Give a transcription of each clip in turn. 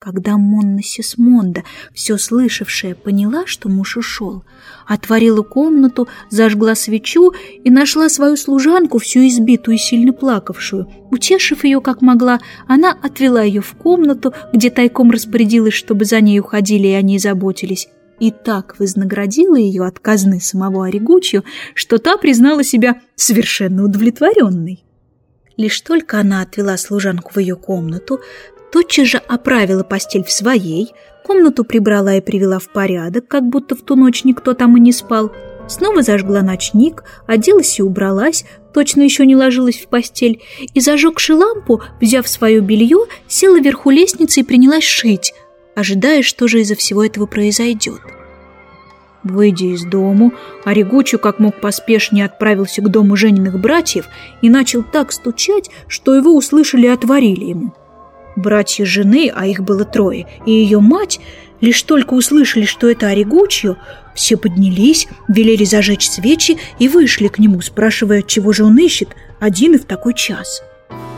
Когда Монна Сисмонда, все слышавшая, поняла, что муж ушел, отворила комнату, зажгла свечу и нашла свою служанку, всю избитую и сильно плакавшую. Утешив ее как могла, она отвела ее в комнату, где тайком распорядилась, чтобы за ней уходили и о ней заботились, и так вознаградила ее от казны самого Оригучью, что та признала себя совершенно удовлетворенной. Лишь только она отвела служанку в ее комнату, тотчас же оправила постель в своей, комнату прибрала и привела в порядок, как будто в ту ночь никто там и не спал, снова зажгла ночник, оделась и убралась, точно еще не ложилась в постель, и, зажегши лампу, взяв свое белье, села вверху лестницы и принялась шить, ожидая, что же из-за всего этого произойдет. Выйдя из дому, Оригучу как мог поспешнее отправился к дому Жениных братьев и начал так стучать, что его услышали и отворили ему. Братья жены, а их было трое, и ее мать, лишь только услышали, что это Оригучью, все поднялись, велели зажечь свечи и вышли к нему, спрашивая, чего же он ищет, один и в такой час.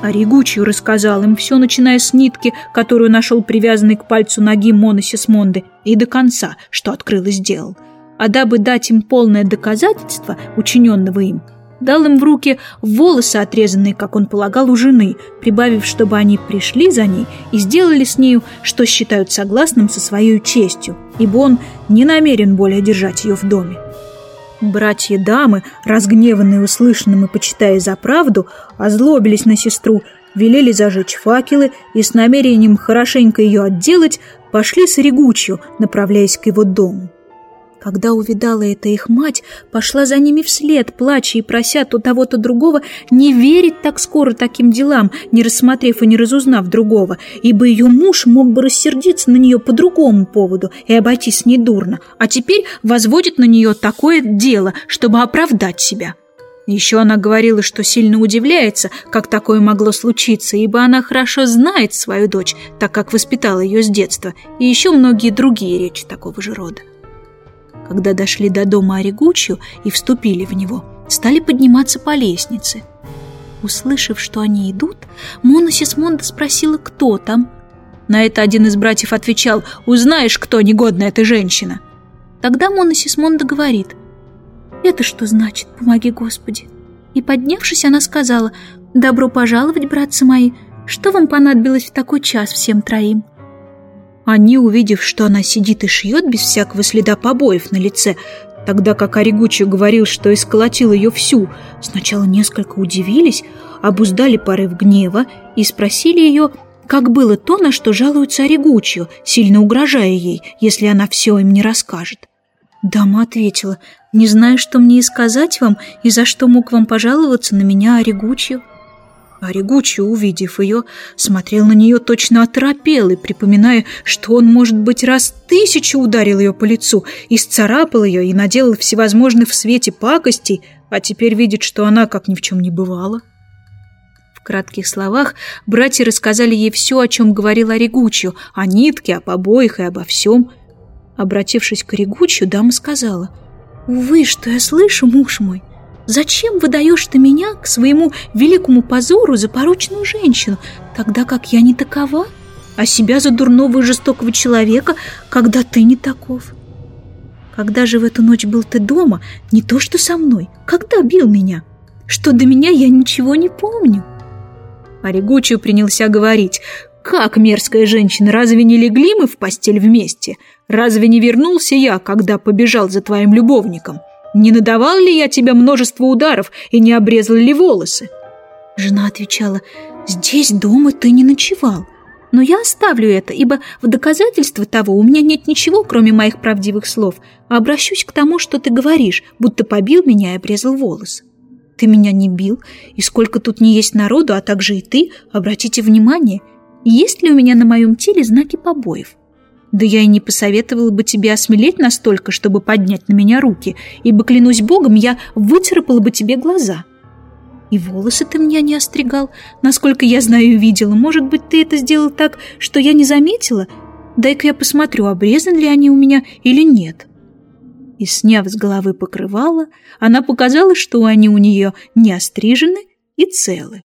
Оригучью рассказал им все, начиная с нитки, которую нашел привязанной к пальцу ноги Мона Сисмонды, и до конца, что открыл и сделал. А дабы дать им полное доказательство учиненного им, дал им в руки волосы, отрезанные, как он полагал, у жены, прибавив, чтобы они пришли за ней и сделали с нею, что считают согласным со своей честью, ибо он не намерен более держать ее в доме. Братья-дамы, разгневанные услышанным и почитая за правду, озлобились на сестру, велели зажечь факелы и с намерением хорошенько ее отделать пошли с Регучью, направляясь к его дому. Когда увидала это их мать, пошла за ними вслед, плача и прося то того, то другого не верить так скоро таким делам, не рассмотрев и не разузнав другого, ибо ее муж мог бы рассердиться на нее по другому поводу и обойтись с ней дурно, а теперь возводит на нее такое дело, чтобы оправдать себя. Еще она говорила, что сильно удивляется, как такое могло случиться, ибо она хорошо знает свою дочь, так как воспитала ее с детства, и еще многие другие речи такого же рода когда дошли до дома Оригучью и вступили в него, стали подниматься по лестнице. Услышав, что они идут, Мона Сисмонда спросила, кто там. На это один из братьев отвечал, «Узнаешь, кто негодная эта женщина». Тогда Мона Сисмонда говорит, «Это что значит, помоги Господи?» И, поднявшись, она сказала, «Добро пожаловать, братцы мои, что вам понадобилось в такой час всем троим?» Они, увидев, что она сидит и шьет без всякого следа побоев на лице, тогда как Оригучи говорил, что исколотил ее всю, сначала несколько удивились, обуздали порыв гнева и спросили ее, как было то, на что жалуется Оригучио, сильно угрожая ей, если она все им не расскажет. Дама ответила, «Не знаю, что мне и сказать вам, и за что мог вам пожаловаться на меня Оригучио». А увидев ее, смотрел на нее точно оторопел и, припоминая, что он, может быть, раз тысячу ударил ее по лицу, и сцарапал ее, и наделал всевозможных в свете пакостей, а теперь видит, что она как ни в чем не бывала. В кратких словах братья рассказали ей все, о чем говорил Оригучио, о нитке, о побоях и обо всем. Обратившись к Оригучио, дама сказала, «Увы, что я слышу, муж мой, Зачем выдаешь ты меня к своему великому позору за порочную женщину, тогда как я не такова, а себя за дурного и жестокого человека, когда ты не таков? Когда же в эту ночь был ты дома, не то что со мной, когда бил меня? Что до меня я ничего не помню. Оригучио принялся говорить, «Как, мерзкая женщина, разве не легли мы в постель вместе? Разве не вернулся я, когда побежал за твоим любовником?» Не надавал ли я тебе множество ударов и не обрезал ли волосы?» Жена отвечала, «Здесь дома ты не ночевал, но я оставлю это, ибо в доказательство того у меня нет ничего, кроме моих правдивых слов, а обращусь к тому, что ты говоришь, будто побил меня и обрезал волосы. Ты меня не бил, и сколько тут не есть народу, а также и ты, обратите внимание, есть ли у меня на моем теле знаки побоев? Да я и не посоветовала бы тебе осмелеть настолько, чтобы поднять на меня руки, ибо, клянусь богом, я выцарапала бы тебе глаза. И волосы ты меня не остригал, насколько я знаю и видела. Может быть, ты это сделал так, что я не заметила? Дай-ка я посмотрю, обрезаны ли они у меня или нет. И, сняв с головы покрывало, она показала, что они у нее не острижены и целы.